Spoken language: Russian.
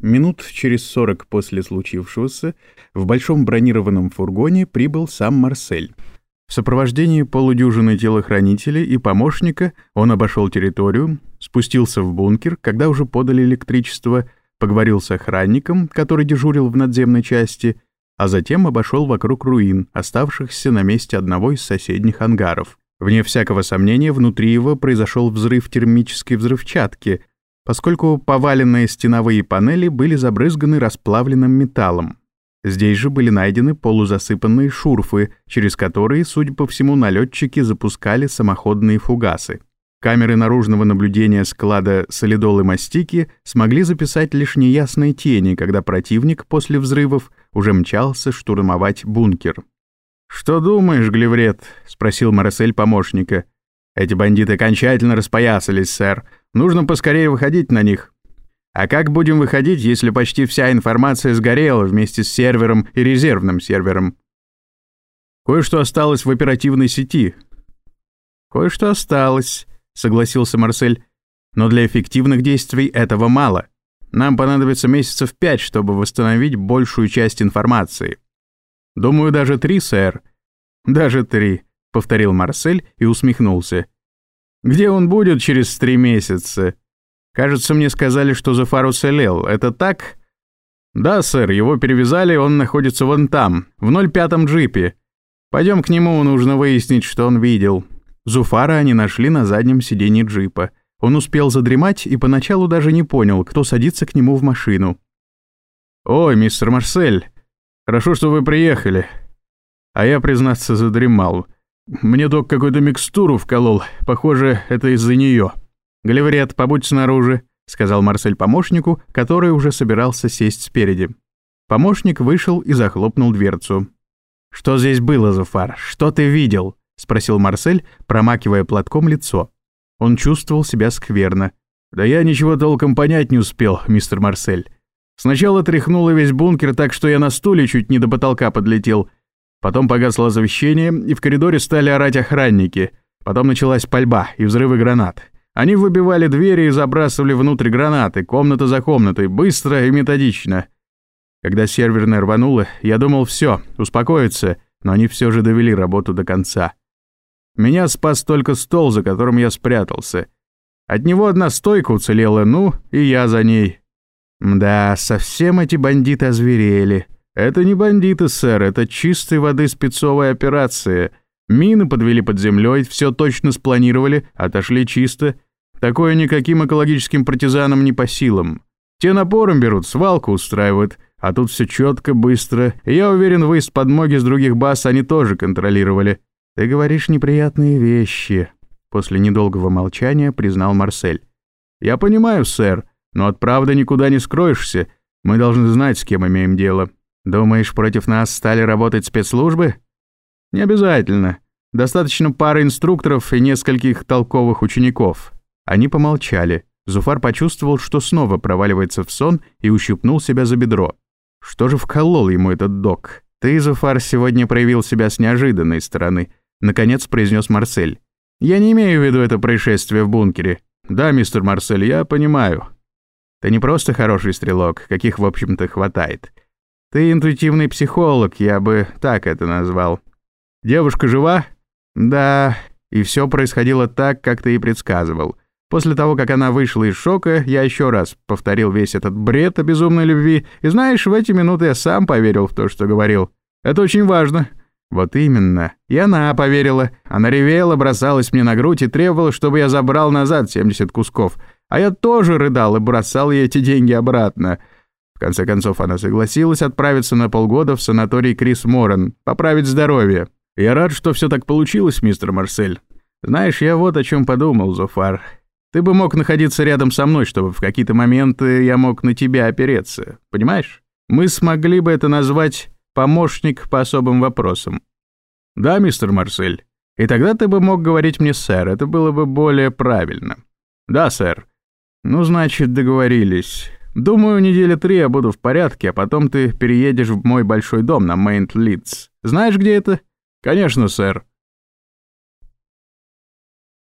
Минут через сорок после случившегося в большом бронированном фургоне прибыл сам Марсель. В сопровождении полудюжины телохранителей и помощника он обошел территорию, спустился в бункер, когда уже подали электричество, поговорил с охранником, который дежурил в надземной части, а затем обошел вокруг руин, оставшихся на месте одного из соседних ангаров. Вне всякого сомнения, внутри его произошел взрыв термической взрывчатки, поскольку поваленные стеновые панели были забрызганы расплавленным металлом. Здесь же были найдены полузасыпанные шурфы, через которые, судя по всему, налетчики запускали самоходные фугасы. Камеры наружного наблюдения склада солидол и мастики смогли записать лишь неясные тени, когда противник после взрывов уже мчался штурмовать бункер. «Что думаешь, Глеврет?» — спросил Марсель помощника. «Эти бандиты окончательно распоясались, сэр. Нужно поскорее выходить на них. А как будем выходить, если почти вся информация сгорела вместе с сервером и резервным сервером? Кое-что осталось в оперативной сети. Кое-что осталось, согласился Марсель. Но для эффективных действий этого мало. Нам понадобится месяцев пять, чтобы восстановить большую часть информации. Думаю, даже три, сэр. Даже три, повторил Марсель и усмехнулся. Где он будет через три месяца? Кажется, мне сказали, что Зафар уцелел. Это так? Да, сэр, его перевязали, он находится вон там, в 05-м джипе. Пойдем к нему, нужно выяснить, что он видел. Зуфара они нашли на заднем сиденье джипа. Он успел задремать и поначалу даже не понял, кто садится к нему в машину. «Ой, мистер Марсель, хорошо, что вы приехали». А я, признаться, задремал. Мне док какую-то микстуру вколол. Похоже, это из-за нее. «Галеврет, побудь снаружи», — сказал Марсель помощнику, который уже собирался сесть спереди. Помощник вышел и захлопнул дверцу. «Что здесь было, Зуфар? Что ты видел?» — спросил Марсель, промакивая платком лицо. Он чувствовал себя скверно. «Да я ничего толком понять не успел, мистер Марсель. Сначала тряхнуло весь бункер так, что я на стуле чуть не до потолка подлетел, Потом погасло освещение, и в коридоре стали орать охранники. Потом началась пальба и взрывы гранат. Они выбивали двери и забрасывали внутрь гранаты, комната за комнатой, быстро и методично. Когда серверная рванула, я думал, все, успокоиться, но они все же довели работу до конца. Меня спас только стол, за которым я спрятался. От него одна стойка уцелела, ну, и я за ней. Да, совсем эти бандиты озверели. «Это не бандиты, сэр, это чистой воды спецовая операция. Мины подвели под землей, все точно спланировали, отошли чисто. Такое никаким экологическим партизанам не по силам. Те напором берут, свалку устраивают, а тут все четко, быстро. Я уверен, выезд подмоги с других баз они тоже контролировали. Ты говоришь неприятные вещи», — после недолгого молчания признал Марсель. «Я понимаю, сэр, но от правды никуда не скроешься. Мы должны знать, с кем имеем дело». Думаешь, против нас стали работать спецслужбы? Не обязательно. Достаточно пары инструкторов и нескольких толковых учеников. Они помолчали. Зуфар почувствовал, что снова проваливается в сон и ущипнул себя за бедро. Что же вколол ему этот док? Ты, Зуфар, сегодня проявил себя с неожиданной стороны. Наконец произнес Марсель. Я не имею в виду это происшествие в бункере. Да, мистер Марсель, я понимаю. Ты не просто хороший стрелок, каких, в общем-то, хватает. Ты интуитивный психолог, я бы так это назвал. Девушка жива? Да, и все происходило так, как ты и предсказывал. После того, как она вышла из шока, я еще раз повторил весь этот бред о безумной любви, и знаешь, в эти минуты я сам поверил в то, что говорил. Это очень важно. Вот именно. И она поверила. Она ревела, бросалась мне на грудь и требовала, чтобы я забрал назад 70 кусков. А я тоже рыдал и бросал ей эти деньги обратно. Конце концов, она согласилась отправиться на полгода в санаторий Крис Моран, поправить здоровье. Я рад, что все так получилось, мистер Марсель. Знаешь, я вот о чем подумал, Зофар. Ты бы мог находиться рядом со мной, чтобы в какие-то моменты я мог на тебя опереться. Понимаешь? Мы смогли бы это назвать «помощник по особым вопросам». Да, мистер Марсель. И тогда ты бы мог говорить мне «сэр», это было бы более правильно. Да, сэр. Ну, значит, договорились. Думаю, недели три я буду в порядке, а потом ты переедешь в мой большой дом на Мейнт-Лидс. Знаешь, где это? Конечно, сэр.